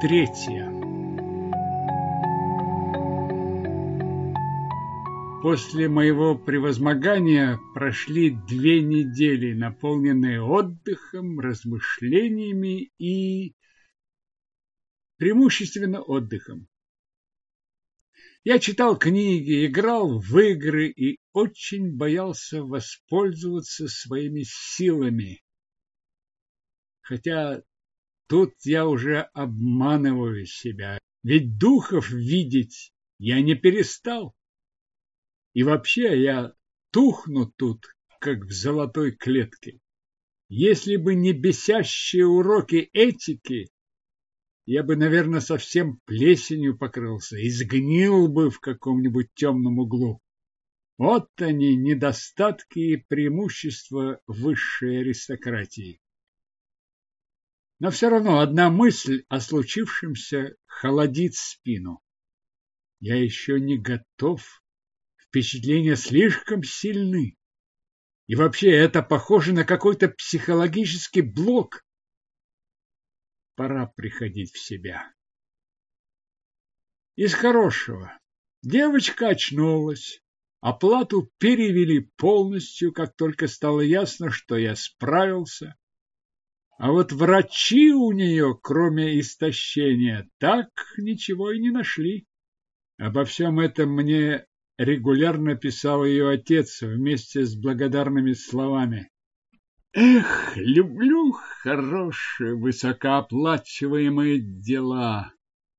третья. После моего превозмогания прошли две недели, наполненные отдыхом, размышлениями и преимущественно отдыхом. Я читал книги, играл в игры и очень боялся воспользоваться своими силами. Хотя тут я уже обманываю себя, ведь духов видеть я не перестал. И вообще я тухну тут, как в золотой клетке. Если бы не бесящие уроки этики, я бы, наверное, совсем плесенью покрылся и сгнил бы в каком-нибудь темном углу. Вот они, недостатки и преимущества высшей аристократии. Но все равно одна мысль о случившемся холодит спину. Я еще не готов. Впечатления слишком сильны. И вообще это похоже на какой-то психологический блок, пора приходить в себя. Из хорошего. Девочка очнулась. Оплату перевели полностью, как только стало ясно, что я справился. А вот врачи у нее, кроме истощения, так ничего и не нашли. Обо всем этом мне регулярно писал ее отец вместе с благодарными словами. Эх, люблю хорошие, высокооплачиваемые дела.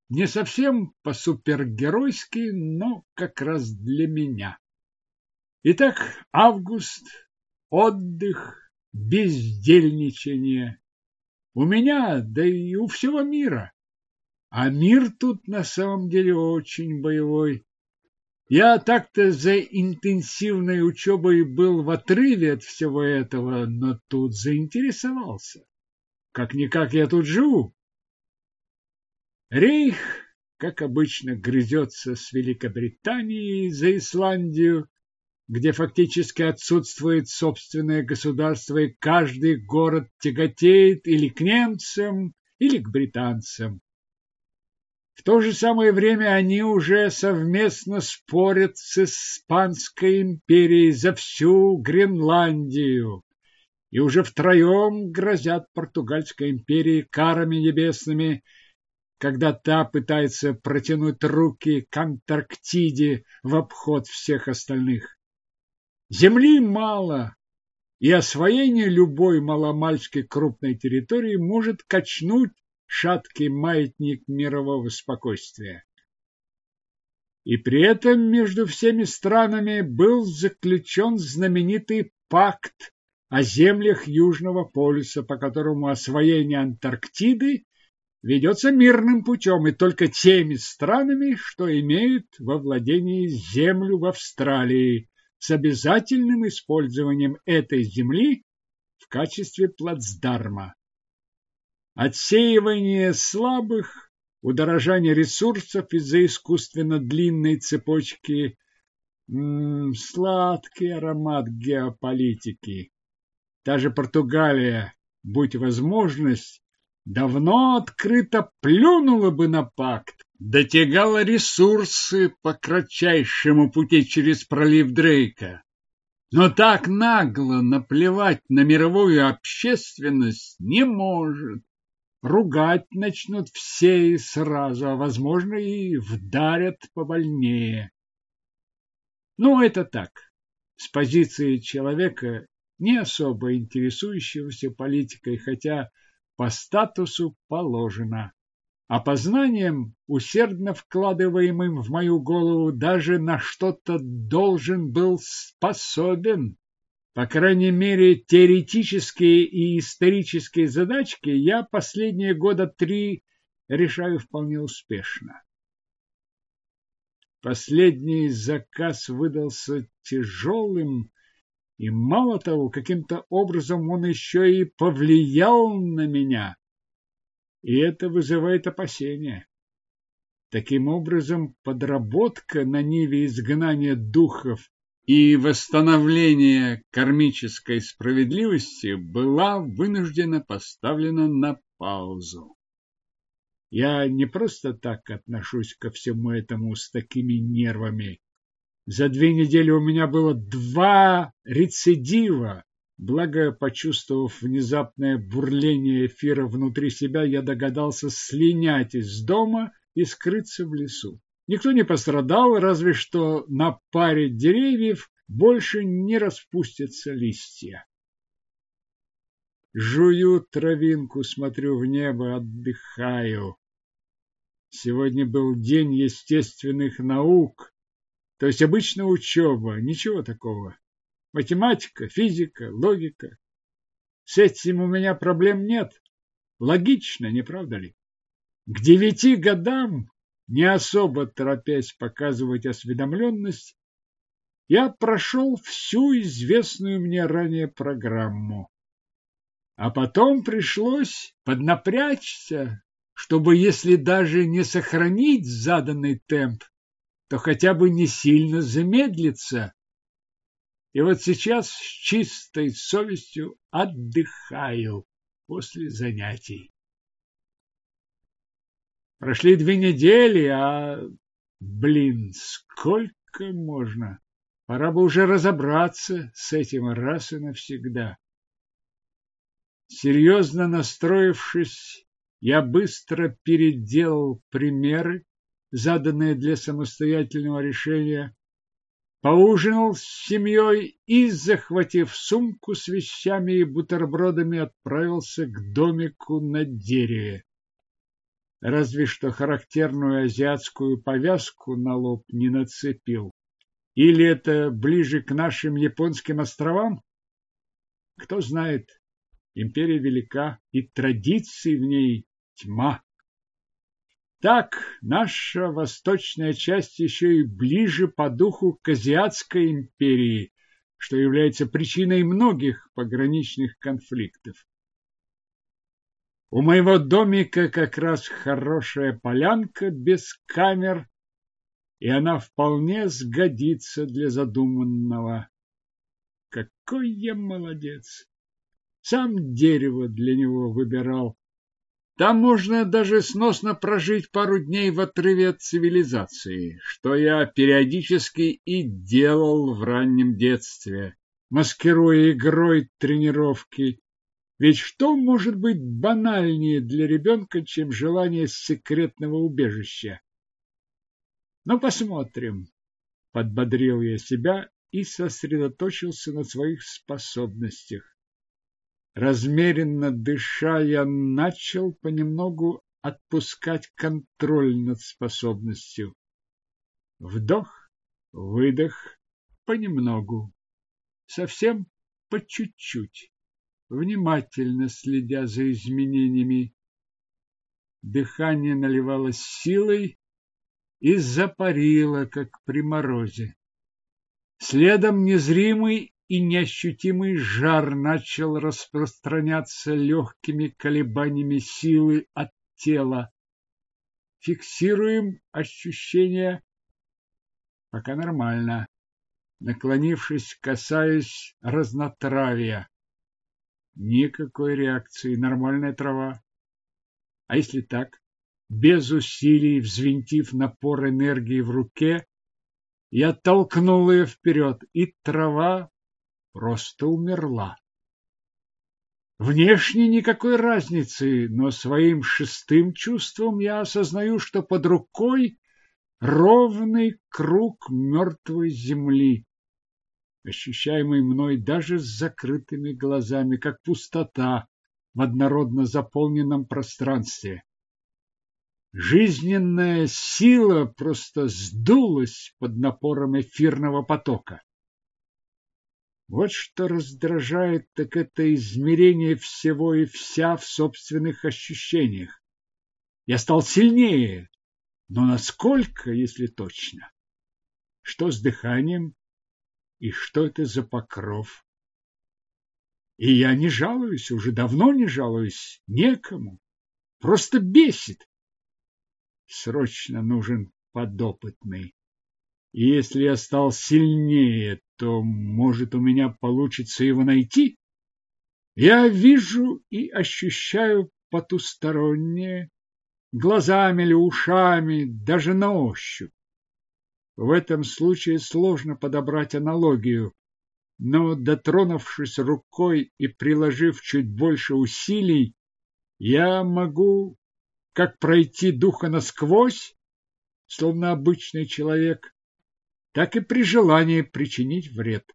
Не совсем по-супергеройски, но как раз для меня. Итак, август, отдых, бездельничание. У меня, да и у всего мира. А мир тут на самом деле очень боевой. Я так-то за интенсивной учебой был в отрыве от всего этого, но тут заинтересовался. Как-никак я тут живу. Рейх, как обычно, грызется с Великобританией за Исландию, где фактически отсутствует собственное государство, и каждый город тяготеет или к немцам, или к британцам. В то же самое время они уже совместно спорят с Испанской империей за всю Гренландию и уже втроем грозят Португальской империи карами небесными, когда та пытается протянуть руки к Антарктиде в обход всех остальных. Земли мало, и освоение любой маломальской крупной территории может качнуть шаткий маятник мирового спокойствия. И при этом между всеми странами был заключен знаменитый пакт о землях Южного полюса, по которому освоение Антарктиды ведется мирным путем и только теми странами, что имеют во владении землю в Австралии с обязательным использованием этой земли в качестве плацдарма отсеивание слабых, удорожание ресурсов из-за искусственно длинной цепочки. Сладкий аромат геополитики. Та же Португалия, будь возможность, давно открыто плюнула бы на пакт, дотягала ресурсы по кратчайшему пути через пролив Дрейка. Но так нагло наплевать на мировую общественность не может ругать начнут все и сразу, а, возможно, и вдарят побольнее. Ну, это так, с позиции человека, не особо интересующегося политикой, хотя по статусу положено. А познанием, усердно вкладываемым в мою голову, даже на что-то должен был способен. По крайней мере, теоретические и исторические задачки я последние года три решаю вполне успешно. Последний заказ выдался тяжелым, и мало того, каким-то образом он еще и повлиял на меня. И это вызывает опасения. Таким образом, подработка на ниве изгнания духов и восстановление кармической справедливости была вынуждена поставлена на паузу. Я не просто так отношусь ко всему этому с такими нервами. За две недели у меня было два рецидива. Благо, почувствовав внезапное бурление эфира внутри себя, я догадался слинять из дома и скрыться в лесу. Никто не пострадал, разве что на паре деревьев больше не распустятся листья. Жую травинку, смотрю в небо, отдыхаю. Сегодня был день естественных наук, то есть обычная учеба, ничего такого. Математика, физика, логика. С этим у меня проблем нет. Логично, не правда ли? К девяти годам, не особо торопясь показывать осведомленность, я прошел всю известную мне ранее программу. А потом пришлось поднапрячься, чтобы, если даже не сохранить заданный темп, то хотя бы не сильно замедлиться. И вот сейчас с чистой совестью отдыхаю после занятий. Прошли две недели, а, блин, сколько можно? Пора бы уже разобраться с этим раз и навсегда. Серьезно настроившись, я быстро переделал примеры, заданные для самостоятельного решения, поужинал с семьей и, захватив сумку с вещами и бутербродами, отправился к домику на дереве. Разве что характерную азиатскую повязку на лоб не нацепил. Или это ближе к нашим японским островам? Кто знает, Империя велика, и традиций в ней тьма. Так, наша восточная часть еще и ближе по духу к Азиатской империи, что является причиной многих пограничных конфликтов. У моего домика как раз хорошая полянка без камер, и она вполне сгодится для задуманного. Какой я молодец! Сам дерево для него выбирал. Там можно даже сносно прожить пару дней в отрыве от цивилизации, что я периодически и делал в раннем детстве, маскируя игрой тренировки. Ведь что может быть банальнее для ребенка, чем желание секретного убежища? Ну, посмотрим. Подбодрил я себя и сосредоточился на своих способностях. Размеренно дыша, я начал понемногу отпускать контроль над способностью. Вдох, выдох, понемногу, совсем по чуть-чуть, внимательно следя за изменениями. Дыхание наливалось силой и запарило, как при морозе. Следом незримый и неощутимый жар начал распространяться легкими колебаниями силы от тела. Фиксируем ощущения. Пока нормально. Наклонившись, касаясь разнотравья. Никакой реакции, нормальная трава. А если так, без усилий взвинтив напор энергии в руке, я толкнул ее вперед, и трава просто умерла. Внешне никакой разницы, но своим шестым чувством я осознаю, что под рукой ровный круг мертвой земли, ощущаемый мной даже с закрытыми глазами, как пустота в однородно заполненном пространстве. Жизненная сила просто сдулась под напором эфирного потока. Вот что раздражает, так это измерение всего и вся в собственных ощущениях. Я стал сильнее, но насколько, если точно? Что с дыханием? И что это за покров? И я не жалуюсь, уже давно не жалуюсь, некому. Просто бесит. Срочно нужен подопытный. И если я стал сильнее, то, может, у меня получится его найти? Я вижу и ощущаю потустороннее, глазами или ушами, даже на ощупь. В этом случае сложно подобрать аналогию, но, дотронувшись рукой и приложив чуть больше усилий, я могу как пройти духа насквозь, словно обычный человек, так и при желании причинить вред.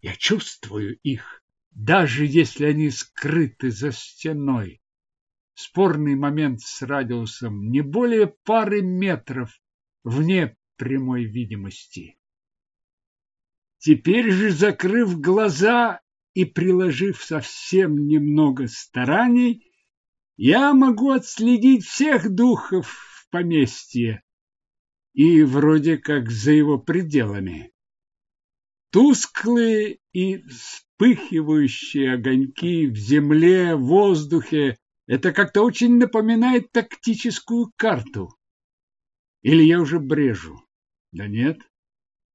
Я чувствую их, даже если они скрыты за стеной. Спорный момент с радиусом не более пары метров вне прямой видимости. Теперь же, закрыв глаза и приложив совсем немного стараний, я могу отследить всех духов в поместье и вроде как за его пределами. Тусклые и вспыхивающие огоньки в земле, в воздухе – это как-то очень напоминает тактическую карту. Или я уже брежу? Да нет.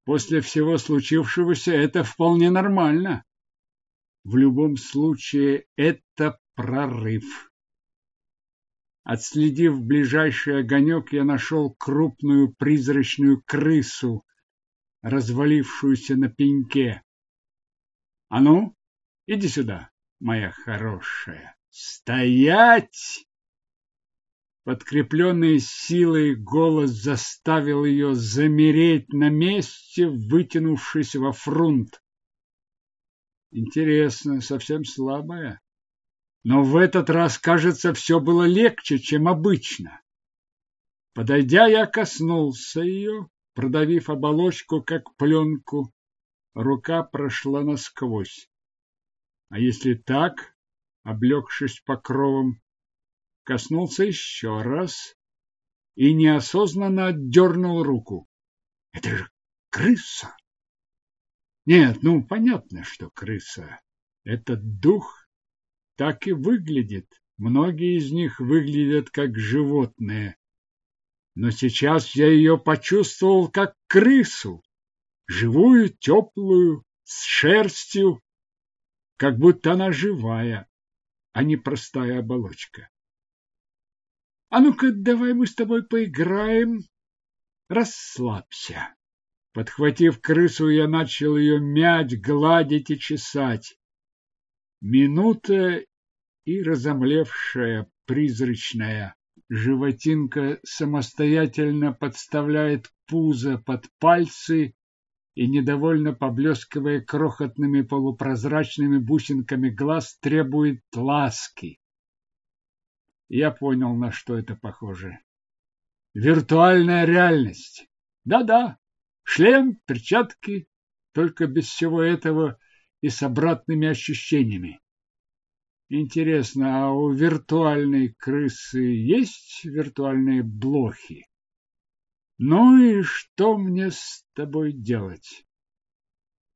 После всего случившегося это вполне нормально. В любом случае это прорыв. Отследив ближайший огонек, я нашел крупную призрачную крысу, развалившуюся на пеньке. — А ну, иди сюда, моя хорошая. Стоять! Подкрепленный силой голос заставил ее замереть на месте, вытянувшись во фрунт. Интересно, совсем слабая. Но в этот раз, кажется, все было легче, чем обычно. Подойдя, я коснулся ее, продавив оболочку, как пленку. Рука прошла насквозь. А если так, облегшись покровом, коснулся еще раз и неосознанно отдернул руку. Это же крыса! Нет, ну, понятно, что крыса. Этот дух так и выглядит. Многие из них выглядят как животные. Но сейчас я ее почувствовал как крысу. Живую, теплую, с шерстью, как будто она живая, а не простая оболочка. А ну-ка, давай мы с тобой поиграем. Расслабься. Подхватив крысу, я начал ее мять, гладить и чесать. Минута и разомлевшая, призрачная животинка самостоятельно подставляет пузо под пальцы и, недовольно поблескивая крохотными полупрозрачными бусинками глаз, требует ласки. Я понял, на что это похоже. Виртуальная реальность. Да-да, шлем, перчатки, только без всего этого и с обратными ощущениями. Интересно, а у виртуальной крысы есть виртуальные блохи? Ну и что мне с тобой делать?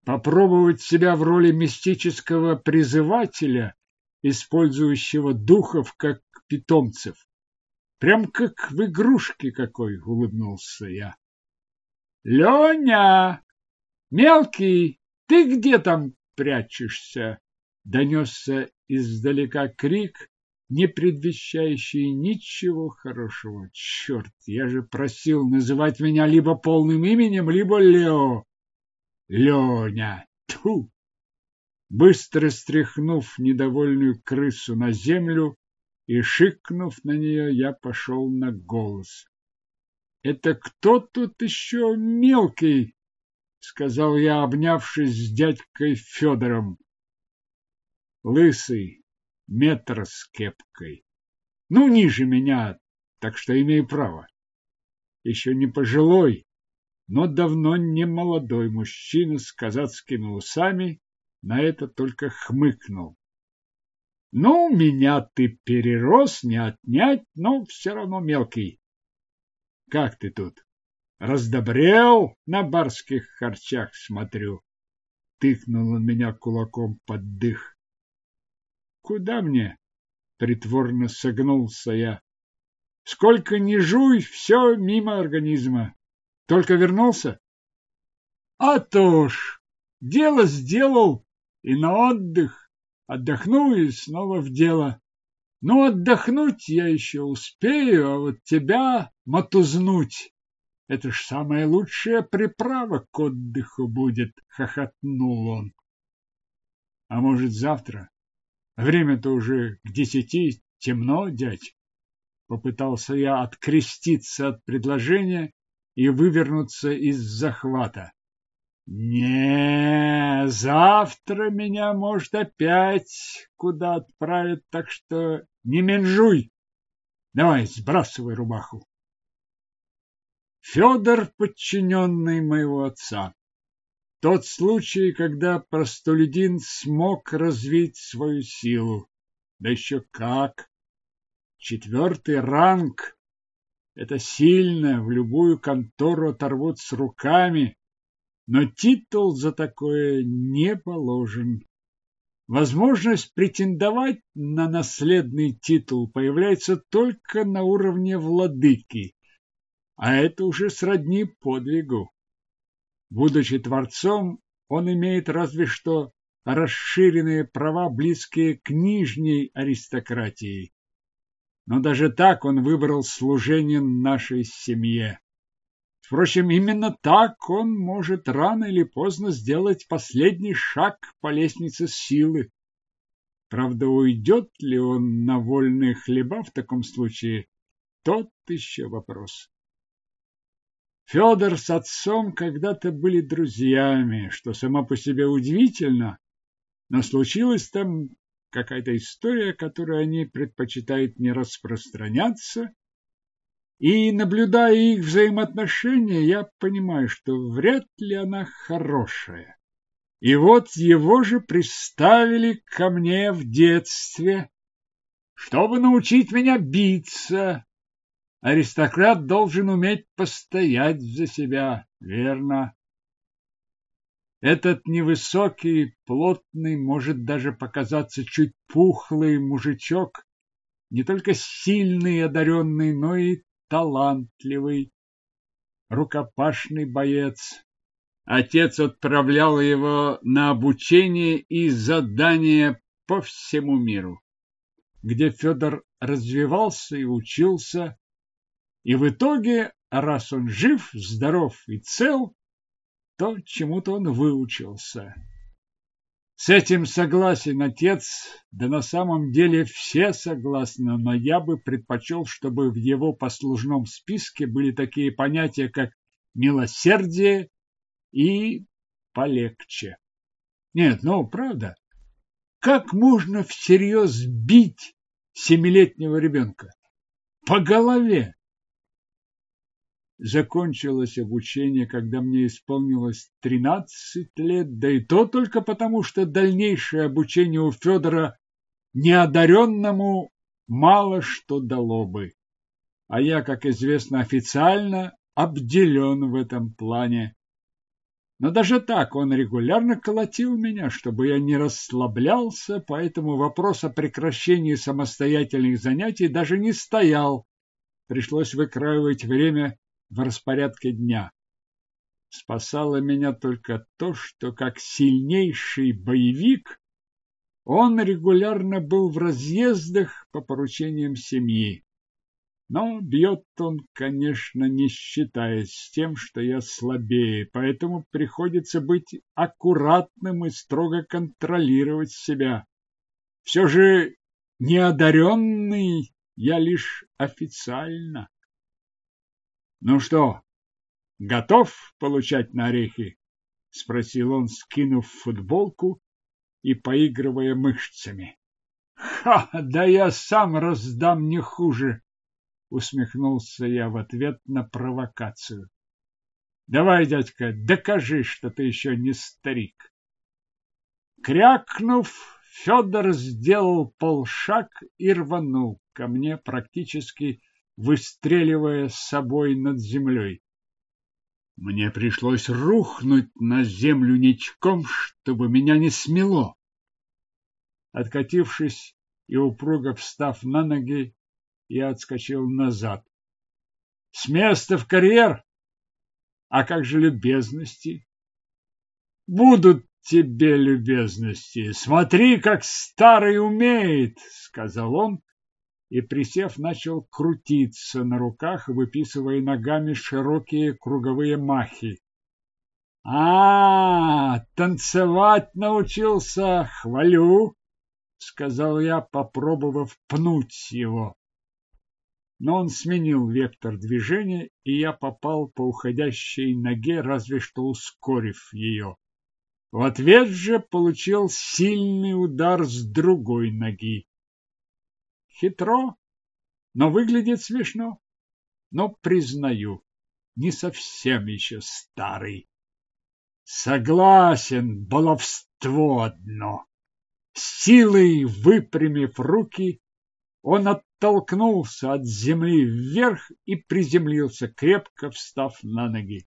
Попробовать себя в роли мистического призывателя, использующего духов как питомцев. Прям как в игрушке какой, улыбнулся я. Леня! Мелкий, ты где там прячешься? Донесся издалека крик, не предвещающий ничего хорошего. Черт, я же просил называть меня либо полным именем, либо Лео. Леня! Тьфу! Быстро стряхнув недовольную крысу на землю, и, шикнув на нее, я пошел на голос. — Это кто тут еще мелкий? — сказал я, обнявшись с дядькой Федором. Лысый, метр с кепкой. Ну, ниже меня, так что имею право. Еще не пожилой, но давно не молодой мужчина с казацкими усами на это только хмыкнул. Ну, меня ты перерос, не отнять, но все равно мелкий. Как ты тут? Раздобрел на барских харчах, смотрю. Тыкнул он меня кулаком под дых. Куда мне? Притворно согнулся я. Сколько ни жуй, все мимо организма. Только вернулся? А то ж, дело сделал и на отдых. Отдохну и снова в дело. Ну, отдохнуть я еще успею, а вот тебя мотузнуть — это ж самая лучшая приправа к отдыху будет, — хохотнул он. А может, завтра? Время-то уже к десяти, темно, дядь. Попытался я откреститься от предложения и вывернуться из захвата. Не, завтра меня, может, опять куда отправят, так что не менжуй. Давай, сбрасывай рубаху. Федор, подчиненный моего отца. Тот случай, когда простолюдин смог развить свою силу. Да еще как! Четвертый ранг. Это сильно, в любую контору оторвут с руками, но титул за такое не положен. Возможность претендовать на наследный титул появляется только на уровне владыки, а это уже сродни подвигу. Будучи творцом, он имеет разве что расширенные права, близкие к нижней аристократии. Но даже так он выбрал служение нашей семье. Впрочем, именно так он может рано или поздно сделать последний шаг по лестнице силы. Правда, уйдет ли он на вольные хлеба в таком случае, тот еще вопрос. Федор с отцом когда-то были друзьями, что само по себе удивительно, но случилась там какая-то история, которую они предпочитают не распространяться, и, наблюдая их взаимоотношения, я понимаю, что вряд ли она хорошая. И вот его же приставили ко мне в детстве, чтобы научить меня биться. Аристократ должен уметь постоять за себя, верно? Этот невысокий, плотный, может даже показаться чуть пухлый мужичок, не только сильный и одаренный, но и талантливый, рукопашный боец. Отец отправлял его на обучение и задания по всему миру, где Федор развивался и учился, и в итоге, раз он жив, здоров и цел, то чему-то он выучился. С этим согласен отец, да на самом деле все согласны, но я бы предпочел, чтобы в его послужном списке были такие понятия, как милосердие и полегче. Нет, ну, правда, как можно всерьез бить семилетнего ребенка? По голове! Закончилось обучение, когда мне исполнилось тринадцать лет, да и то только потому, что дальнейшее обучение у Федора неодаренному мало что дало бы. А я, как известно, официально обделен в этом плане. Но даже так он регулярно колотил меня, чтобы я не расслаблялся, поэтому вопрос о прекращении самостоятельных занятий даже не стоял. Пришлось выкраивать время в распорядке дня. Спасало меня только то, что как сильнейший боевик он регулярно был в разъездах по поручениям семьи. Но бьет он, конечно, не считаясь с тем, что я слабее, поэтому приходится быть аккуратным и строго контролировать себя. Все же неодаренный я лишь официально. Ну что, готов получать на орехи? Спросил он, скинув футболку и поигрывая мышцами. Ха, да я сам раздам не хуже, усмехнулся я в ответ на провокацию. Давай, дядька, докажи, что ты еще не старик. Крякнув, Федор сделал полшаг и рванул ко мне практически выстреливая с собой над землей. Мне пришлось рухнуть на землю ничком, чтобы меня не смело. Откатившись и упруго встав на ноги, я отскочил назад. С места в карьер? А как же любезности? Будут тебе любезности. Смотри, как старый умеет, сказал он и, присев, начал крутиться на руках, выписывая ногами широкие круговые махи. А, танцевать научился, хвалю, сказал я, попробовав пнуть его. Но он сменил вектор движения, и я попал по уходящей ноге, разве что ускорив ее. В ответ же получил сильный удар с другой ноги. Хитро, но выглядит смешно. Но, признаю, не совсем еще старый. Согласен, баловство одно. Силой выпрямив руки, он оттолкнулся от земли вверх и приземлился, крепко встав на ноги.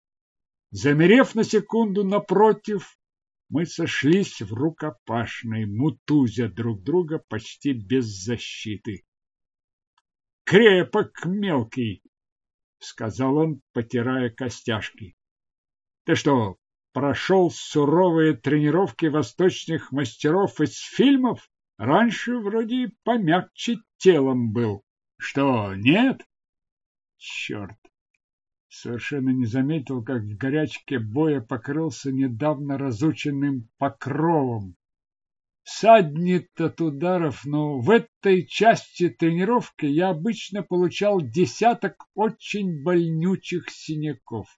Замерев на секунду напротив, мы сошлись в рукопашной, мутузя друг друга почти без защиты. «Крепок мелкий!» — сказал он, потирая костяшки. «Ты что, прошел суровые тренировки восточных мастеров из фильмов? Раньше вроде помягче телом был. Что, нет? Черт! Совершенно не заметил, как в горячке боя покрылся недавно разученным покровом. Саднет от ударов, но в этой части тренировки я обычно получал десяток очень больнючих синяков.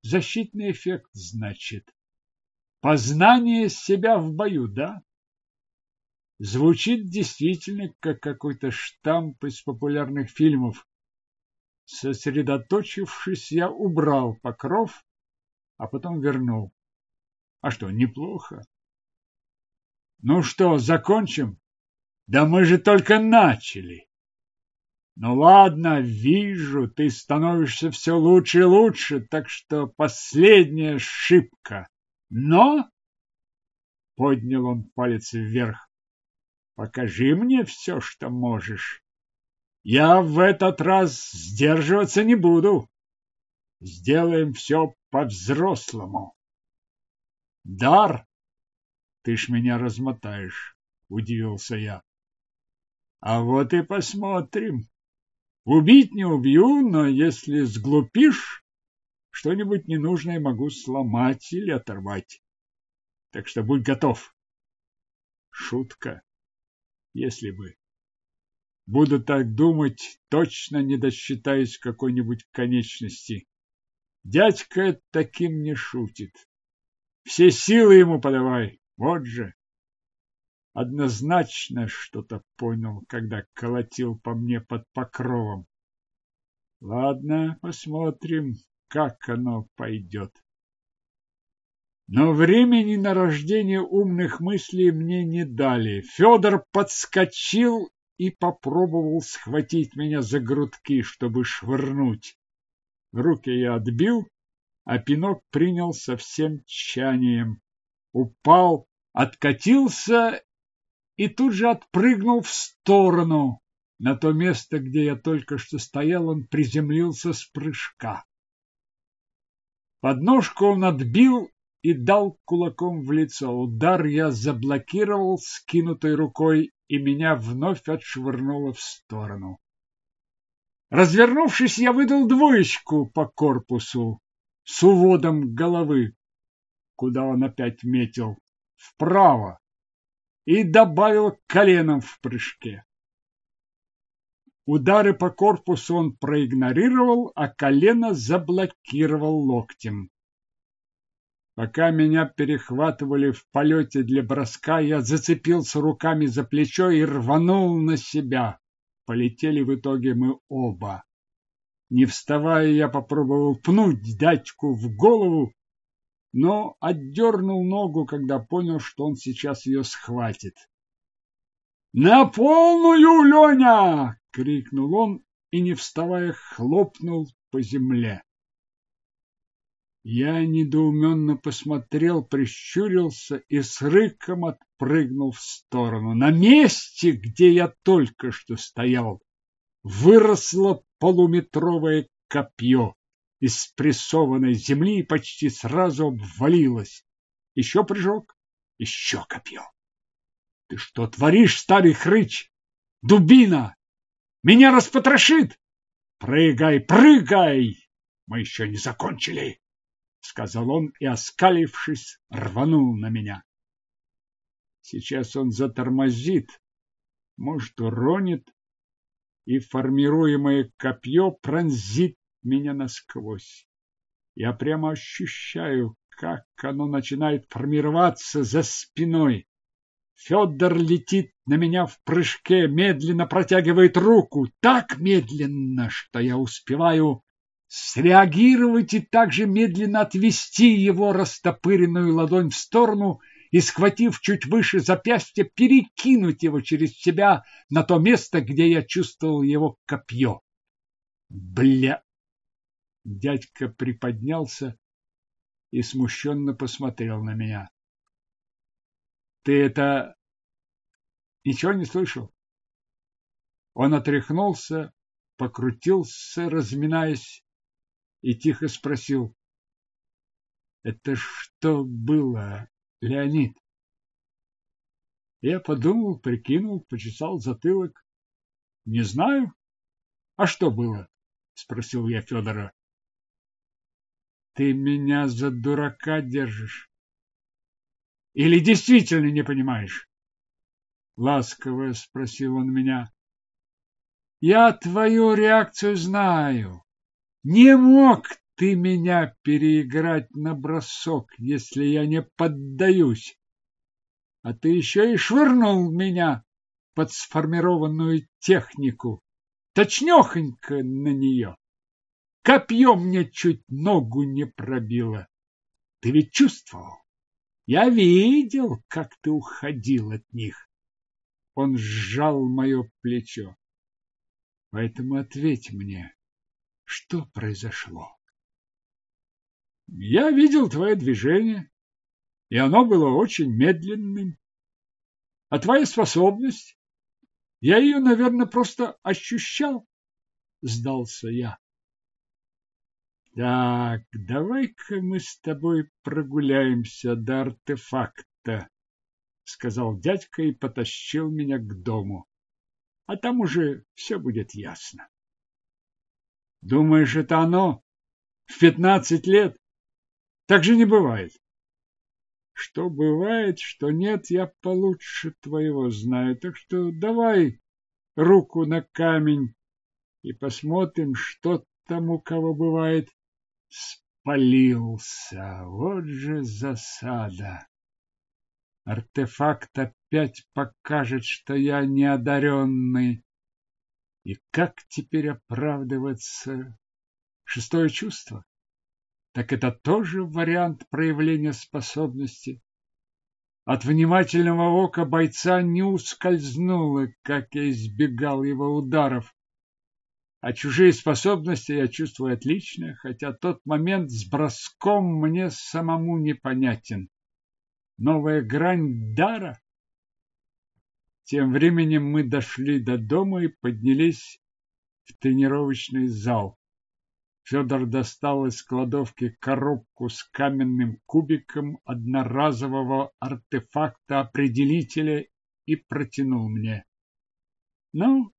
Защитный эффект, значит. Познание себя в бою, да? Звучит действительно как какой-то штамп из популярных фильмов. Сосредоточившись, я убрал покров, а потом вернул. А что, неплохо? Ну что, закончим? Да мы же только начали. Ну ладно, вижу, ты становишься все лучше и лучше, так что последняя ошибка. Но поднял он палец вверх. Покажи мне все, что можешь. Я в этот раз сдерживаться не буду. Сделаем все по-взрослому. Дар, ты ж меня размотаешь, удивился я. А вот и посмотрим. Убить не убью, но если сглупишь, что-нибудь ненужное могу сломать или оторвать. Так что будь готов. Шутка, если бы. Буду так думать, точно не досчитаюсь какой-нибудь конечности. Дядька таким не шутит. Все силы ему подавай, вот же однозначно что-то понял, когда колотил по мне под покровом. Ладно, посмотрим, как оно пойдет. Но времени на рождение умных мыслей мне не дали. Федор подскочил и попробовал схватить меня за грудки, чтобы швырнуть. Руки я отбил, а пинок принял со всем тщанием. Упал, откатился и тут же отпрыгнул в сторону. На то место, где я только что стоял, он приземлился с прыжка. Подножку он отбил и дал кулаком в лицо. Удар я заблокировал скинутой рукой, и меня вновь отшвырнуло в сторону. Развернувшись, я выдал двоечку по корпусу с уводом головы, куда он опять метил, вправо и добавил коленом в прыжке. Удары по корпусу он проигнорировал, а колено заблокировал локтем. Пока меня перехватывали в полете для броска, я зацепился руками за плечо и рванул на себя. Полетели в итоге мы оба. Не вставая, я попробовал пнуть дядьку в голову, но отдернул ногу, когда понял, что он сейчас ее схватит. «На полную, Леня!» — крикнул он и, не вставая, хлопнул по земле. Я недоуменно посмотрел, прищурился и с рыком отпрыгнул в сторону. На месте, где я только что стоял, выросло полуметровое копье из спрессованной земли и почти сразу обвалилась. Еще прыжок, еще копье. Ты что творишь, старый хрыч? Дубина! Меня распотрошит! Прыгай, прыгай! Мы еще не закончили, сказал он и, оскалившись, рванул на меня. Сейчас он затормозит, может, уронит, и формируемое копье пронзит меня насквозь. Я прямо ощущаю, как оно начинает формироваться за спиной. Федор летит на меня в прыжке, медленно протягивает руку, так медленно, что я успеваю среагировать и также медленно отвести его растопыренную ладонь в сторону и, схватив чуть выше запястья, перекинуть его через себя на то место, где я чувствовал его копье. Бля! Дядька приподнялся и смущенно посмотрел на меня. Ты это ничего не слышал? Он отряхнулся, покрутился, разминаясь, и тихо спросил. Это что было, Леонид? Я подумал, прикинул, почесал затылок. Не знаю. А что было? Спросил я Федора. Ты меня за дурака держишь. Или действительно не понимаешь? Ласково спросил он меня. Я твою реакцию знаю. Не мог ты меня переиграть на бросок, если я не поддаюсь. А ты еще и швырнул меня под сформированную технику, точнёхонько на нее. Копье мне чуть ногу не пробило. Ты ведь чувствовал? Я видел, как ты уходил от них. Он сжал мое плечо. Поэтому ответь мне, что произошло? Я видел твое движение, и оно было очень медленным. А твоя способность? Я ее, наверное, просто ощущал, сдался я. Так, давай-ка мы с тобой прогуляемся до артефакта, сказал дядька и потащил меня к дому. А там уже все будет ясно. Думаешь, это оно? В пятнадцать лет? Так же не бывает. Что бывает, что нет, я получше твоего знаю. Так что давай руку на камень и посмотрим, что там у кого бывает. Спалился. Вот же засада. Артефакт опять покажет, что я неодаренный. И как теперь оправдываться? Шестое чувство? Так это тоже вариант проявления способности. От внимательного ока бойца не ускользнуло, как я избегал его ударов. А чужие способности я чувствую отлично, хотя тот момент с броском мне самому непонятен. Новая грань дара? Тем временем мы дошли до дома и поднялись в тренировочный зал. Федор достал из кладовки коробку с каменным кубиком одноразового артефакта-определителя и протянул мне. — Ну,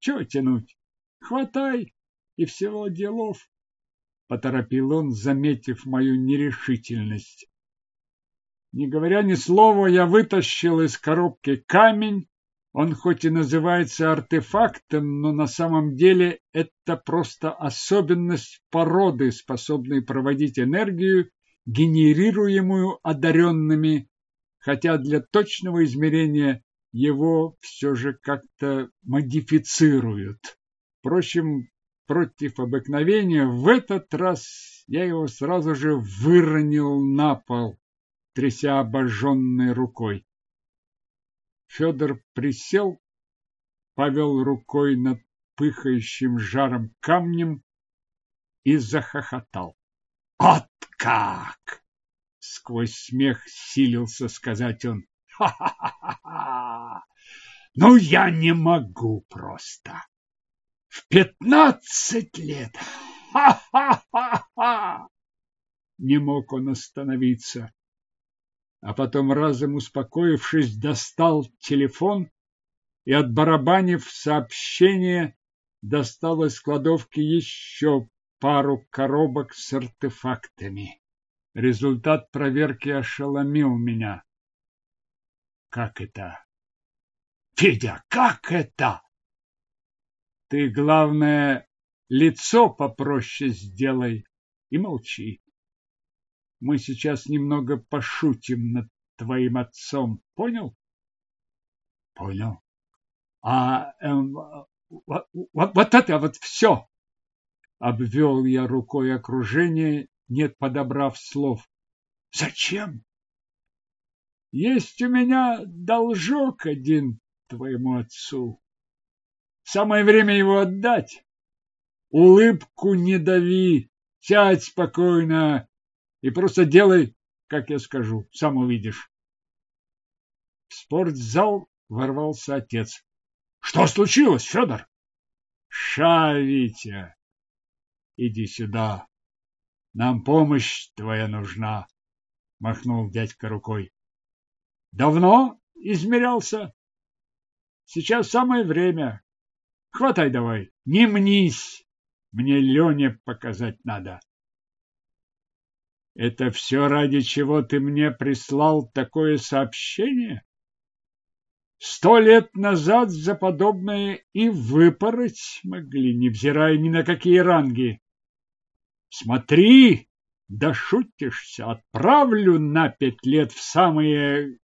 чего тянуть? Хватай, и всего делов, — поторопил он, заметив мою нерешительность. Не говоря ни слова, я вытащил из коробки камень. Он хоть и называется артефактом, но на самом деле это просто особенность породы, способной проводить энергию, генерируемую одаренными, хотя для точного измерения его все же как-то модифицируют. Впрочем, против обыкновения, в этот раз я его сразу же выронил на пол, тряся обожженной рукой. Федор присел, повел рукой над пыхающим жаром камнем и захохотал. «От как!» — сквозь смех силился сказать он. «Ха-ха-ха! Ну, я не могу просто!» В пятнадцать лет! Ха-ха-ха-ха! Не мог он остановиться. А потом, разом успокоившись, достал телефон и, отбарабанив сообщение, достал из кладовки еще пару коробок с артефактами. Результат проверки ошеломил меня. Как это? Федя, как это? Ты, главное, лицо попроще сделай и молчи. Мы сейчас немного пошутим над твоим отцом, понял? Понял. А эм, вот, вот это вот все. Обвел я рукой окружение, нет подобрав слов. Зачем? Есть у меня должок один твоему отцу. Самое время его отдать. Улыбку не дави, сядь спокойно и просто делай, как я скажу, сам увидишь. В спортзал ворвался отец. Что случилось, Федор? Ша, Витя, иди сюда. Нам помощь твоя нужна, махнул дядька рукой. Давно измерялся? Сейчас самое время. Хватай давай, не мнись. Мне Лене показать надо. Это все ради чего ты мне прислал такое сообщение? Сто лет назад за подобное и выпороть могли, невзирая ни на какие ранги. Смотри, да шутишься, отправлю на пять лет в самые...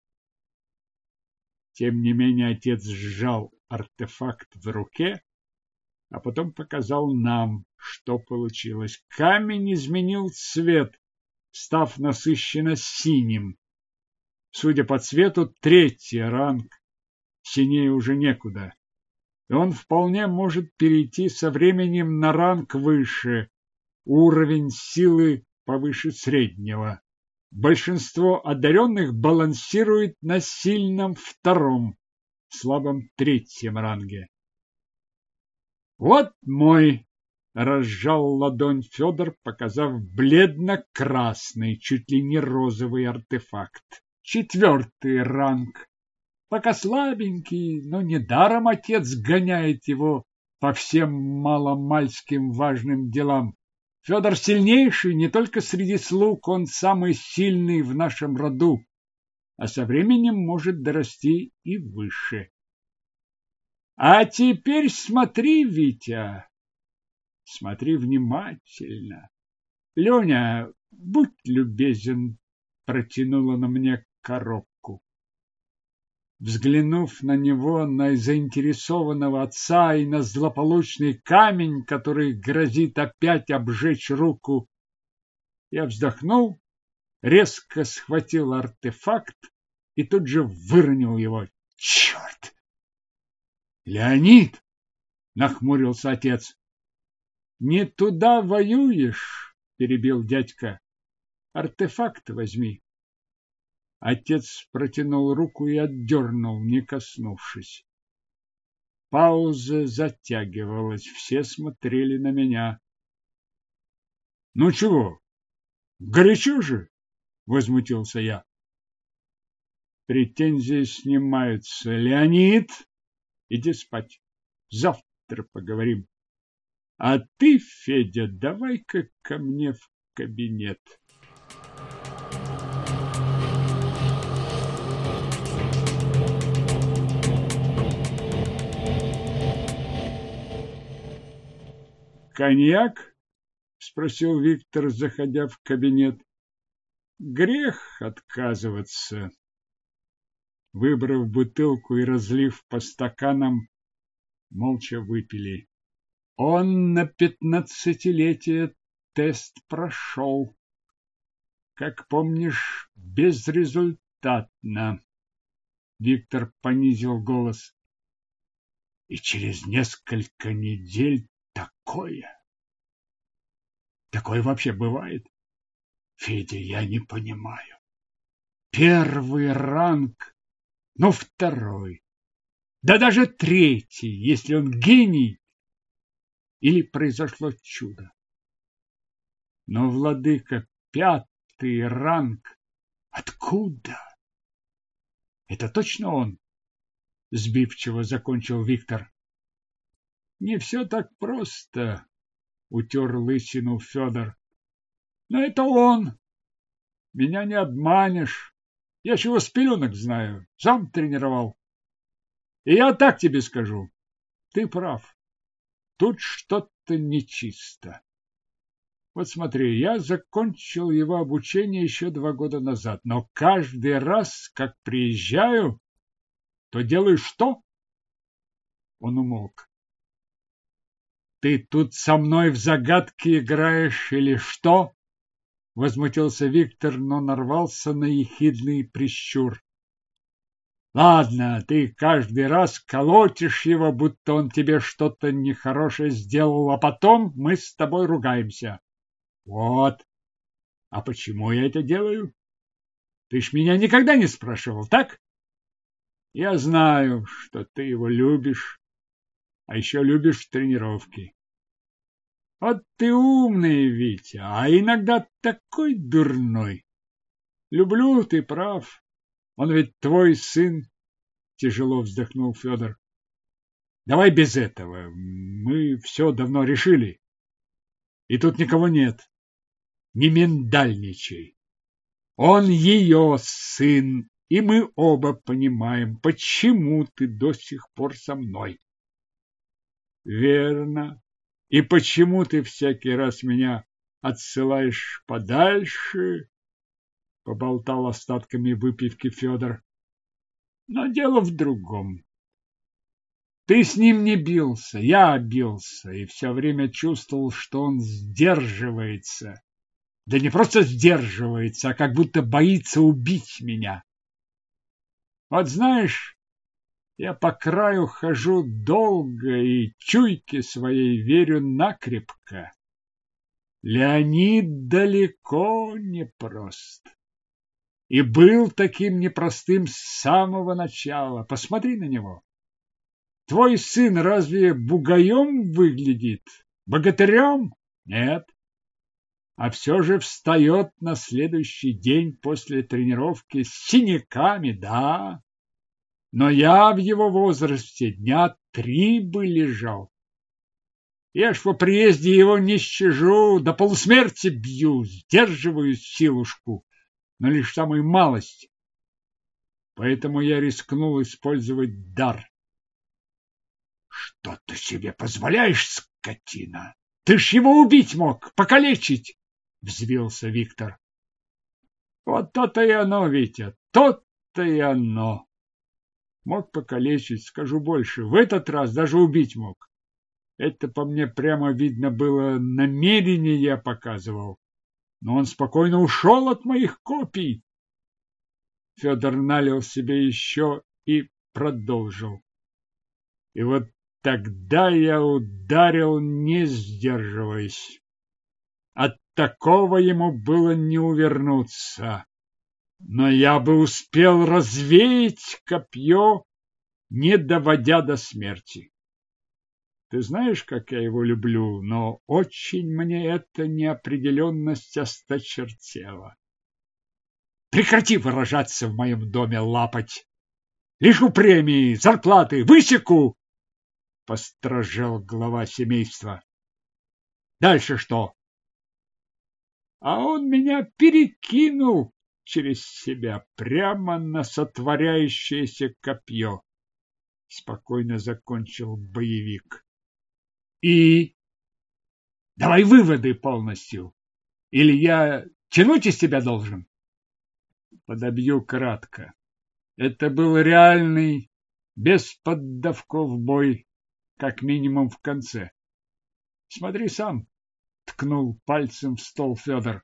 Тем не менее отец сжал артефакт в руке, а потом показал нам, что получилось. Камень изменил цвет, став насыщенно синим. Судя по цвету, третий ранг синее уже некуда. И он вполне может перейти со временем на ранг выше, уровень силы повыше среднего. Большинство одаренных балансирует на сильном втором, слабом третьем ранге. Вот мой, разжал ладонь Федор, показав бледно-красный, чуть ли не розовый артефакт. Четвертый ранг пока слабенький, но недаром отец гоняет его по всем маломальским важным делам. Федор сильнейший не только среди слуг, он самый сильный в нашем роду, а со временем может дорасти и выше. А теперь смотри, Витя, смотри внимательно. Леня, будь любезен, протянула на мне коробку. Взглянув на него, на заинтересованного отца и на злополучный камень, который грозит опять обжечь руку, я вздохнул, резко схватил артефакт и тут же выронил его. Черт! Леонид! Нахмурился отец. Не туда воюешь, перебил дядька. Артефакт возьми. Отец протянул руку и отдернул, не коснувшись. Пауза затягивалась, все смотрели на меня. — Ну чего, горячо же? — возмутился я. Претензии снимаются. Леонид, иди спать. Завтра поговорим. А ты, Федя, давай-ка ко мне в кабинет. коньяк? спросил Виктор, заходя в кабинет. Грех отказываться. Выбрав бутылку и разлив по стаканам, молча выпили. Он на пятнадцатилетие тест прошел. Как помнишь, безрезультатно. Виктор понизил голос. И через несколько недель такое? Такое вообще бывает? Федя, я не понимаю. Первый ранг, но второй, да даже третий, если он гений, или произошло чудо. Но, владыка, пятый ранг, откуда? Это точно он? сбивчиво закончил Виктор. Не все так просто, утер лысину Федор. Но это он. Меня не обманешь. Я чего с пеленок знаю, сам тренировал. И я так тебе скажу. Ты прав. Тут что-то нечисто. Вот смотри, я закончил его обучение еще два года назад, но каждый раз, как приезжаю, то делаю что? Он умолк. Ты тут со мной в загадки играешь или что? Возмутился Виктор, но нарвался на ехидный прищур. Ладно, ты каждый раз колотишь его, будто он тебе что-то нехорошее сделал, а потом мы с тобой ругаемся. Вот. А почему я это делаю? Ты ж меня никогда не спрашивал, так? Я знаю, что ты его любишь, а еще любишь тренировки. Вот ты умный, Витя, а иногда такой дурной. Люблю, ты прав. Он ведь твой сын, тяжело вздохнул Федор. Давай без этого. Мы все давно решили. И тут никого нет. Не миндальничай. Он ее сын, и мы оба понимаем, почему ты до сих пор со мной. Верно. И почему ты всякий раз меня отсылаешь подальше? Поболтал остатками выпивки Федор. Но дело в другом. Ты с ним не бился, я бился, и все время чувствовал, что он сдерживается. Да не просто сдерживается, а как будто боится убить меня. Вот знаешь, я по краю хожу долго и чуйке своей верю накрепко. Леонид далеко не прост. И был таким непростым с самого начала. Посмотри на него. Твой сын разве бугаем выглядит? Богатырем? Нет. А все же встает на следующий день после тренировки с синяками, да. Но я в его возрасте дня три бы лежал. Я ж по приезде его не щажу, до полусмерти бью, сдерживаю силушку но лишь самую малость. Поэтому я рискнул использовать дар. Что ты себе позволяешь, скотина? Ты ж его убить мог, покалечить, взвился Виктор. Вот то-то и оно, Витя, то-то и оно. Мог покалечить, скажу больше, в этот раз даже убить мог. Это по мне прямо видно было, намерение я показывал но он спокойно ушел от моих копий. Федор налил себе еще и продолжил. И вот тогда я ударил, не сдерживаясь. От такого ему было не увернуться. Но я бы успел развеять копье, не доводя до смерти. Ты знаешь, как я его люблю, но очень мне эта неопределенность осточертела. Прекрати выражаться в моем доме лапать. Лишу премии, зарплаты, высеку! Постражал глава семейства. Дальше что? А он меня перекинул через себя прямо на сотворяющееся копье. Спокойно закончил боевик. И давай выводы полностью. Или я тянуть из тебя должен? Подобью кратко. Это был реальный, без поддавков бой, как минимум в конце. Смотри сам, ткнул пальцем в стол Федор.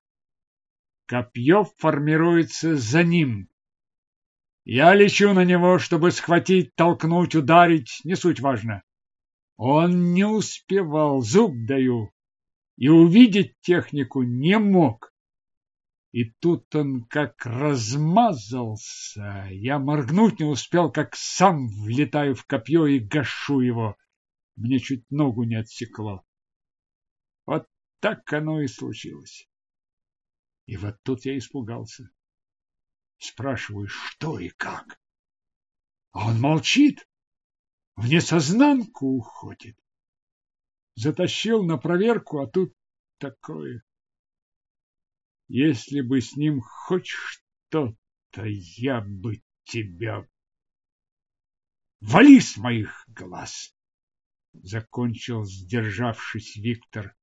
Копье формируется за ним. Я лечу на него, чтобы схватить, толкнуть, ударить, не суть важно. Он не успевал, зуб даю, и увидеть технику не мог. И тут он как размазался. Я моргнуть не успел, как сам влетаю в копье и гашу его. Мне чуть ногу не отсекло. Вот так оно и случилось. И вот тут я испугался. Спрашиваю, что и как. А он молчит. В несознанку уходит. Затащил на проверку, а тут такое. Если бы с ним хоть что-то, я бы тебя... Вали с моих глаз! Закончил, сдержавшись Виктор.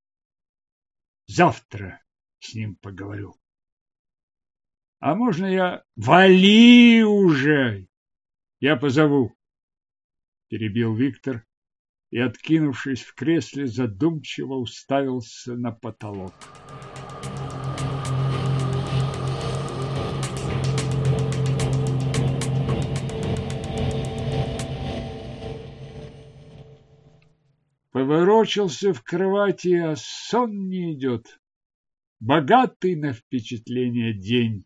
Завтра с ним поговорю. А можно я... Вали уже! Я позову. Перебил Виктор и, откинувшись в кресле, задумчиво уставился на потолок. Поворочился в кровати, а сон не идет. Богатый на впечатление день.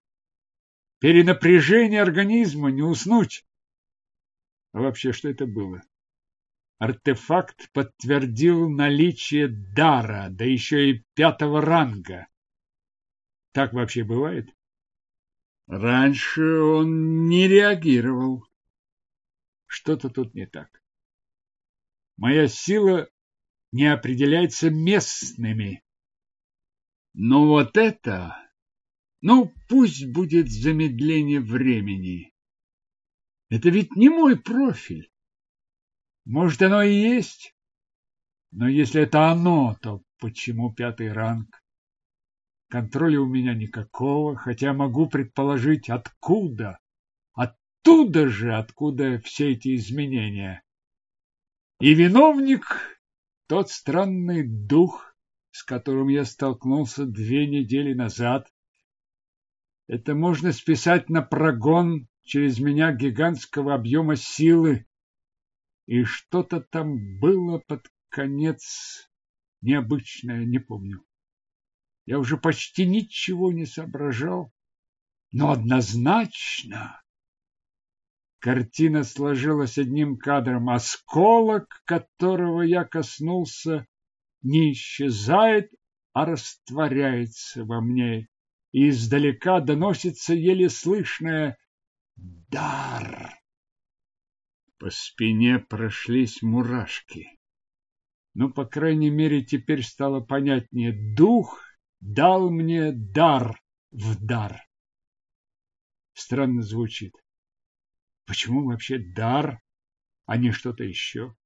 Перенапряжение организма, не уснуть. А вообще, что это было? Артефакт подтвердил наличие дара, да еще и пятого ранга. Так вообще бывает? Раньше он не реагировал. Что-то тут не так. Моя сила не определяется местными. Но вот это... Ну, пусть будет замедление времени. Это ведь не мой профиль. Может, оно и есть. Но если это оно, то почему пятый ранг? Контроля у меня никакого, хотя могу предположить, откуда. Оттуда же, откуда все эти изменения. И виновник тот странный дух, с которым я столкнулся две недели назад. Это можно списать на прогон через меня гигантского объема силы. И что-то там было под конец необычное, не помню. Я уже почти ничего не соображал, но однозначно Картина сложилась одним кадром. Осколок, которого я коснулся, не исчезает, а растворяется во мне. И издалека доносится еле слышное «дар». По спине прошлись мурашки. Но, по крайней мере, теперь стало понятнее. Дух дал мне дар в дар. Странно звучит. Почему вообще дар, а не что-то еще?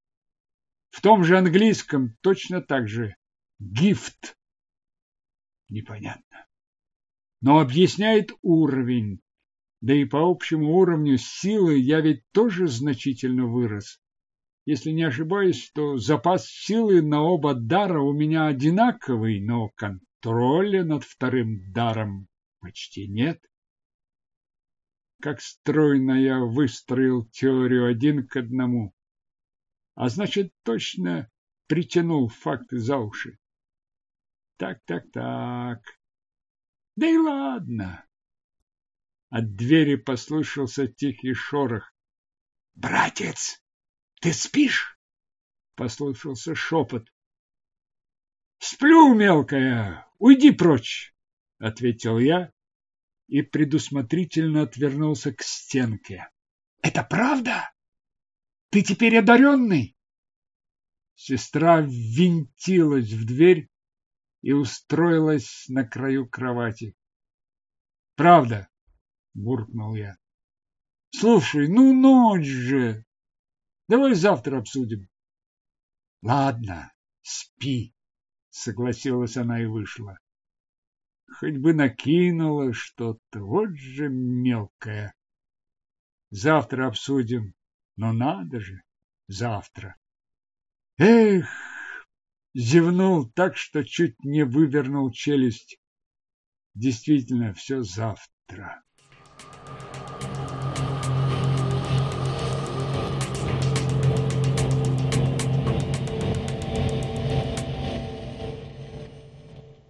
В том же английском точно так же гифт. Непонятно. Но объясняет уровень. Да и по общему уровню силы я ведь тоже значительно вырос. Если не ошибаюсь, то запас силы на оба дара у меня одинаковый, но контроля над вторым даром почти нет как стройно я выстроил теорию один к одному. А значит, точно притянул факты за уши. Так, так, так. Да и ладно. От двери послышался тихий шорох. «Братец, ты спишь?» Послышался шепот. «Сплю, мелкая, уйди прочь!» — ответил я и предусмотрительно отвернулся к стенке. «Это правда? Ты теперь одаренный?» Сестра ввинтилась в дверь и устроилась на краю кровати. «Правда?» — буркнул я. «Слушай, ну ночь же! Давай завтра обсудим». «Ладно, спи», — согласилась она и вышла. Хоть бы накинула что-то, вот же мелкая. Завтра обсудим. Но надо же, завтра. Эх, зевнул так, что чуть не вывернул челюсть. Действительно, все завтра.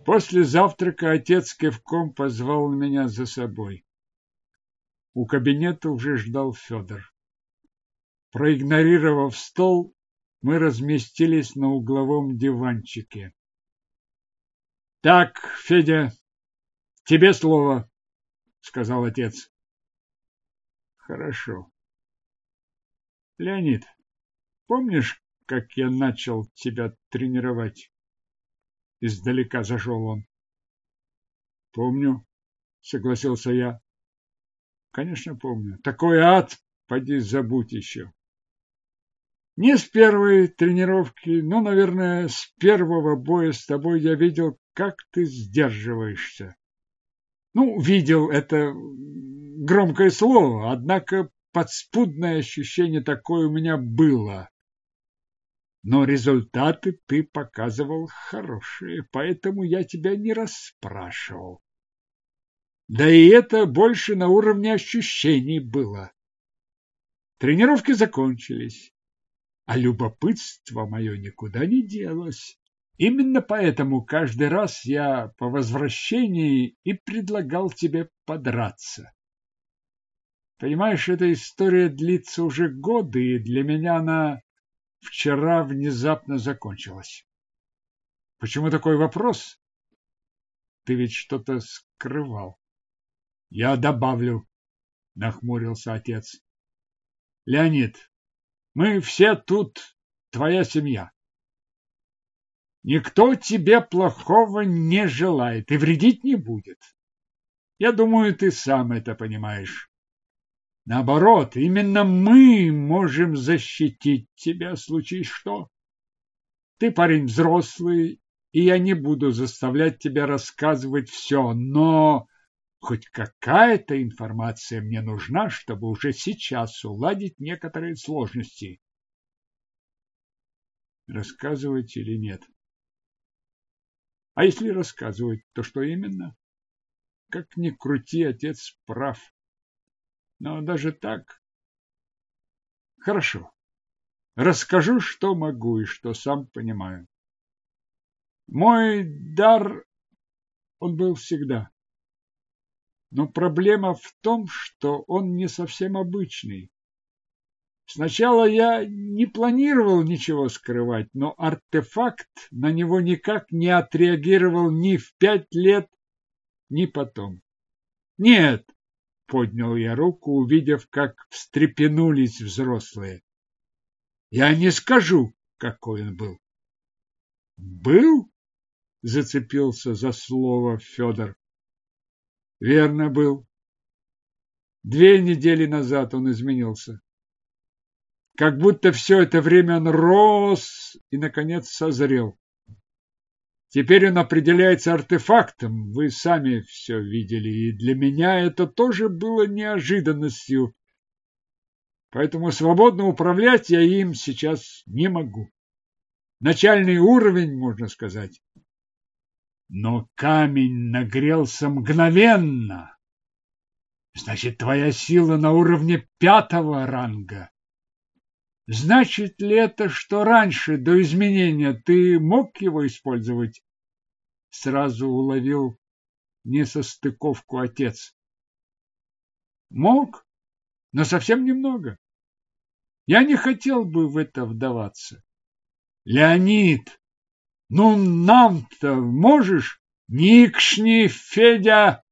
После завтрака отец кивком позвал меня за собой. У кабинета уже ждал Федор. Проигнорировав стол, мы разместились на угловом диванчике. — Так, Федя, тебе слово, — сказал отец. — Хорошо. Леонид, Помнишь, как я начал тебя тренировать? Издалека зашел он. Помню, согласился я. Конечно, помню. Такой ад, поди забудь еще. Не с первой тренировки, но, наверное, с первого боя с тобой я видел, как ты сдерживаешься. Ну, видел это громкое слово, однако подспудное ощущение такое у меня было. Но результаты ты показывал хорошие, поэтому я тебя не расспрашивал. Да и это больше на уровне ощущений было. Тренировки закончились а любопытство мое никуда не делось. Именно поэтому каждый раз я по возвращении и предлагал тебе подраться. Понимаешь, эта история длится уже годы, и для меня она вчера внезапно закончилась. Почему такой вопрос? Ты ведь что-то скрывал. Я добавлю, нахмурился отец. Леонид, мы все тут твоя семья. Никто тебе плохого не желает и вредить не будет. Я думаю, ты сам это понимаешь. Наоборот, именно мы можем защитить тебя, случись что. Ты парень взрослый, и я не буду заставлять тебя рассказывать все, но Хоть какая-то информация мне нужна, чтобы уже сейчас уладить некоторые сложности. Рассказывать или нет? А если рассказывать, то что именно? Как ни крути, отец прав. Но даже так... Хорошо. Расскажу, что могу и что сам понимаю. Мой дар, он был всегда. Но проблема в том, что он не совсем обычный. Сначала я не планировал ничего скрывать, но артефакт на него никак не отреагировал ни в пять лет, ни потом. Нет, поднял я руку, увидев, как встрепенулись взрослые. Я не скажу, какой он был. Был? Зацепился за слово Федор. Верно был. Две недели назад он изменился. Как будто все это время он рос и, наконец, созрел. Теперь он определяется артефактом, вы сами все видели, и для меня это тоже было неожиданностью. Поэтому свободно управлять я им сейчас не могу. Начальный уровень, можно сказать. Но камень нагрелся мгновенно. Значит, твоя сила на уровне пятого ранга. Значит ли это, что раньше, до изменения, ты мог его использовать? Сразу уловил несостыковку отец. Мог, но совсем немного. Я не хотел бы в это вдаваться. Леонид, ну, нам-то можешь? Никшни, Федя!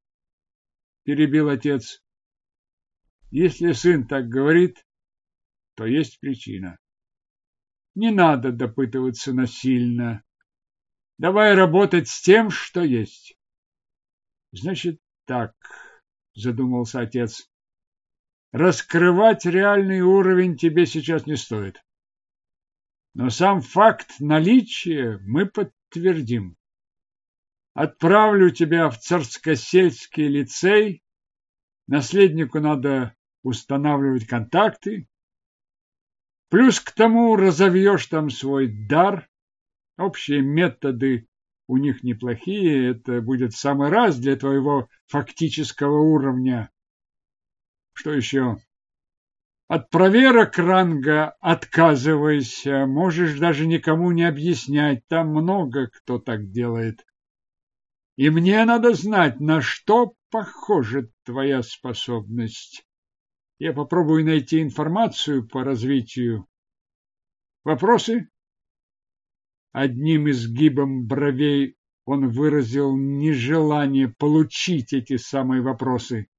Перебил отец. Если сын так говорит, то есть причина. Не надо допытываться насильно. Давай работать с тем, что есть. Значит так, задумался отец. Раскрывать реальный уровень тебе сейчас не стоит. Но сам факт наличия мы подтвердим. Отправлю тебя в царскосельский лицей. Наследнику надо устанавливать контакты. Плюс к тому разовьешь там свой дар. Общие методы у них неплохие. Это будет самый раз для твоего фактического уровня. Что еще? От проверок ранга отказывайся, можешь даже никому не объяснять, там много кто так делает. И мне надо знать, на что похожа твоя способность. Я попробую найти информацию по развитию. Вопросы? Одним изгибом бровей он выразил нежелание получить эти самые вопросы.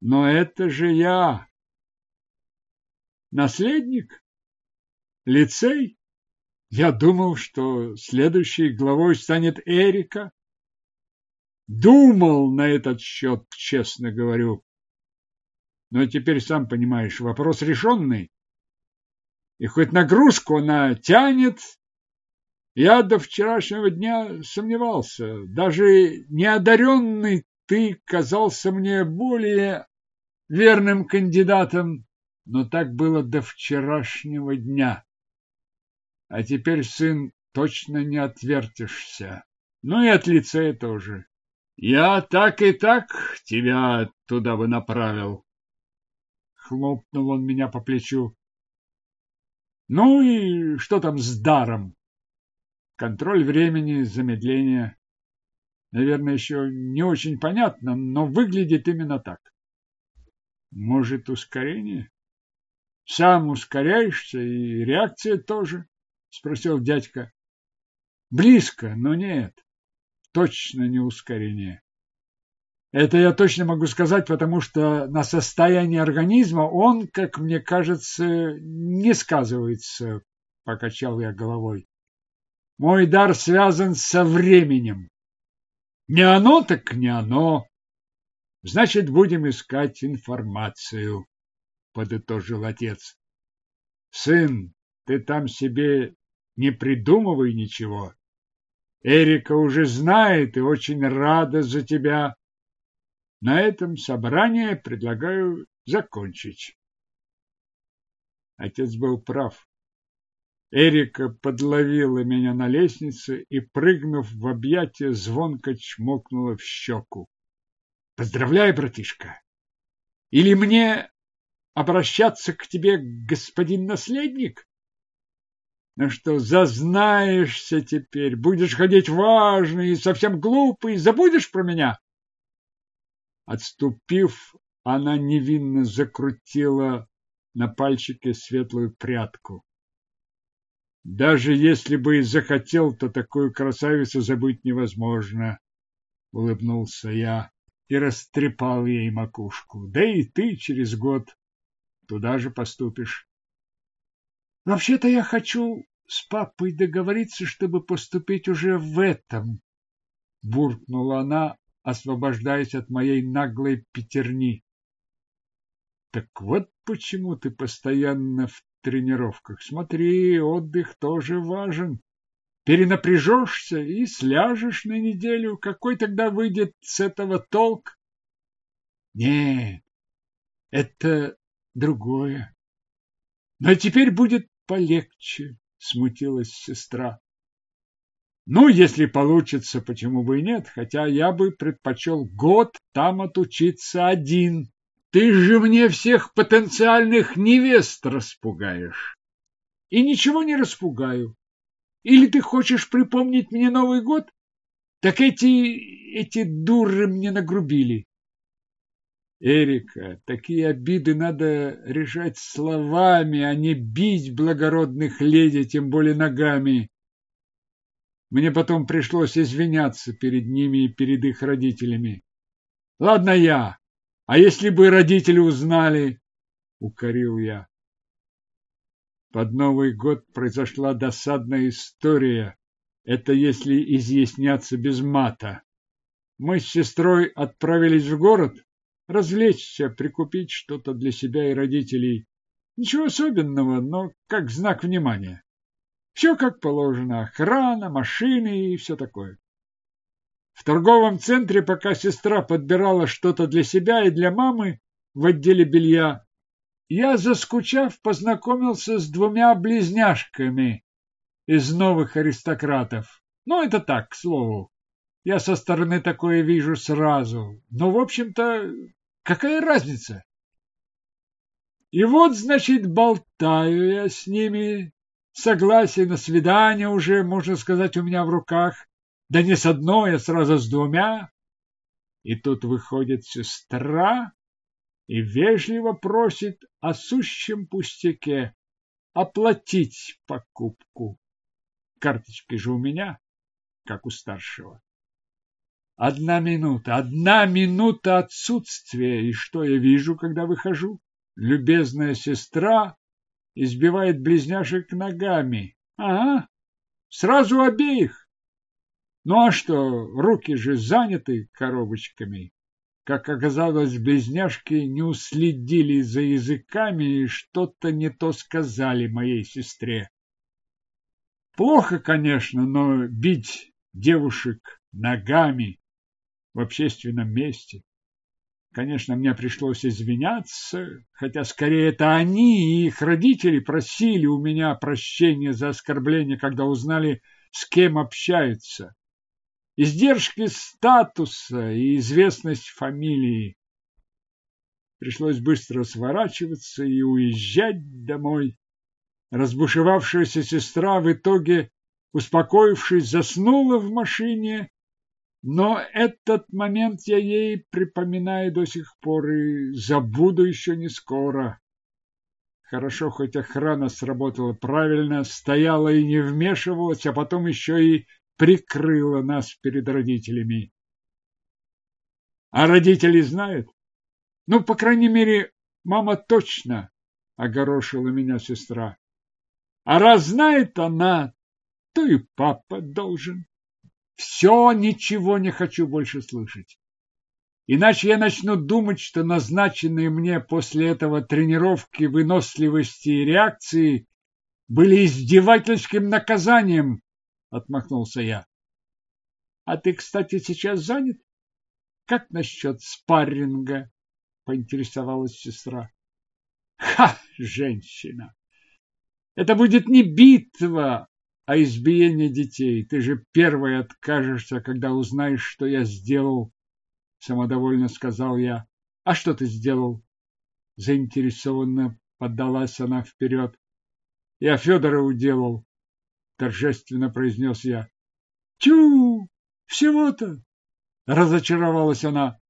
Но это же я, Наследник? Лицей? Я думал, что следующей главой станет Эрика. Думал на этот счет, честно говорю. Но теперь, сам понимаешь, вопрос решенный. И хоть нагрузку она тянет, я до вчерашнего дня сомневался. Даже неодаренный ты казался мне более верным кандидатом, но так было до вчерашнего дня. А теперь, сын, точно не отвертишься. Ну и от лицея тоже. Я так и так тебя туда бы направил. Хлопнул он меня по плечу. Ну и что там с даром? Контроль времени, замедление. Наверное, еще не очень понятно, но выглядит именно так. Может, ускорение? Сам ускоряешься, и реакция тоже? Спросил дядька. Близко, но нет. Точно не ускорение. Это я точно могу сказать, потому что на состояние организма он, как мне кажется, не сказывается, покачал я головой. Мой дар связан со временем. Не оно, так не оно. Значит, будем искать информацию, подытожил отец. Сын, ты там себе не придумывай ничего. Эрика уже знает и очень рада за тебя. На этом собрание предлагаю закончить. Отец был прав. Эрика подловила меня на лестнице и, прыгнув в объятия, звонко чмокнула в щеку. Поздравляю, братишка. Или мне обращаться к тебе, господин наследник? Ну что, зазнаешься теперь, будешь ходить важный и совсем глупый, забудешь про меня? Отступив, она невинно закрутила на пальчике светлую прядку. Даже если бы и захотел, то такую красавицу забыть невозможно, улыбнулся я и растрепал ей макушку. Да и ты через год туда же поступишь. Вообще-то я хочу с папой договориться, чтобы поступить уже в этом, буркнула она, освобождаясь от моей наглой пятерни. Так вот почему ты постоянно в тренировках. Смотри, отдых тоже важен. Перенапряжешься и сляжешь на неделю. Какой тогда выйдет с этого толк? Нет, это другое. Но теперь будет полегче, смутилась сестра. Ну, если получится, почему бы и нет, хотя я бы предпочел год там отучиться один. Ты же мне всех потенциальных невест распугаешь. И ничего не распугаю. Или ты хочешь припомнить мне Новый год? Так эти, эти дуры мне нагрубили. Эрика, такие обиды надо решать словами, а не бить благородных леди, тем более ногами. Мне потом пришлось извиняться перед ними и перед их родителями. Ладно я, а если бы родители узнали, укорил я. Под Новый год произошла досадная история. Это если изъясняться без мата. Мы с сестрой отправились в город развлечься, прикупить что-то для себя и родителей. Ничего особенного, но как знак внимания. Все как положено. Охрана, машины и все такое. В торговом центре, пока сестра подбирала что-то для себя и для мамы в отделе белья, я, заскучав, познакомился с двумя близняшками из новых аристократов. Ну, это так, к слову. Я со стороны такое вижу сразу. Но, в общем-то, какая разница? И вот, значит, болтаю я с ними. Согласие на свидание уже, можно сказать, у меня в руках. Да не с одной, а сразу с двумя. И тут выходит сестра и вежливо просит о сущем пустяке оплатить покупку. Карточки же у меня, как у старшего. Одна минута, одна минута отсутствия, и что я вижу, когда выхожу? Любезная сестра избивает близняшек ногами. Ага, сразу обеих. Ну а что, руки же заняты коробочками. Как оказалось, близняшки не уследили за языками и что-то не то сказали моей сестре. Плохо, конечно, но бить девушек ногами в общественном месте. Конечно, мне пришлось извиняться, хотя скорее это они и их родители просили у меня прощения за оскорбление, когда узнали, с кем общаются. Издержки статуса и известность фамилии. Пришлось быстро сворачиваться и уезжать домой. Разбушевавшаяся сестра в итоге, успокоившись, заснула в машине, но этот момент я ей припоминаю до сих пор и забуду еще не скоро. Хорошо, хоть охрана сработала правильно, стояла и не вмешивалась, а потом еще и прикрыла нас перед родителями. А родители знают? Ну, по крайней мере, мама точно огорошила меня сестра. А раз знает она, то и папа должен. Все, ничего не хочу больше слышать. Иначе я начну думать, что назначенные мне после этого тренировки выносливости и реакции были издевательским наказанием, отмахнулся я. А ты, кстати, сейчас занят? Как насчет спарринга? поинтересовалась сестра. Ха, женщина! Это будет не битва, а избиение детей. Ты же первой откажешься, когда узнаешь, что я сделал, самодовольно сказал я. А что ты сделал? Заинтересованно поддалась она вперед. Я Федора уделал, торжественно произнес я. Тю, всего-то, разочаровалась она.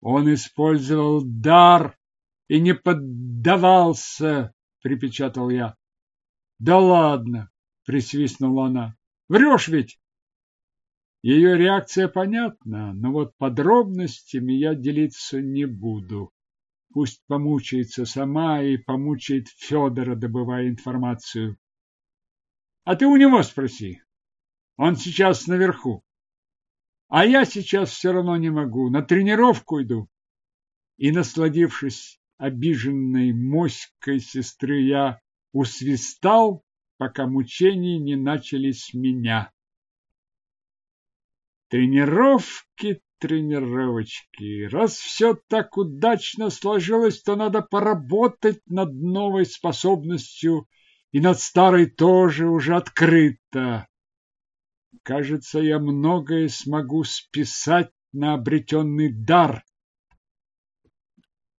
Он использовал дар и не поддавался припечатал я. Да ладно, присвистнула она. Врешь ведь? Ее реакция понятна, но вот подробностями я делиться не буду. Пусть помучается сама и помучает Федора, добывая информацию. А ты у него спроси. Он сейчас наверху. А я сейчас все равно не могу. На тренировку иду. И, насладившись обиженной моськой сестры я усвистал, пока мучения не начались меня. Тренировки, тренировочки. Раз все так удачно сложилось, то надо поработать над новой способностью и над старой тоже уже открыто. Кажется, я многое смогу списать на обретенный дар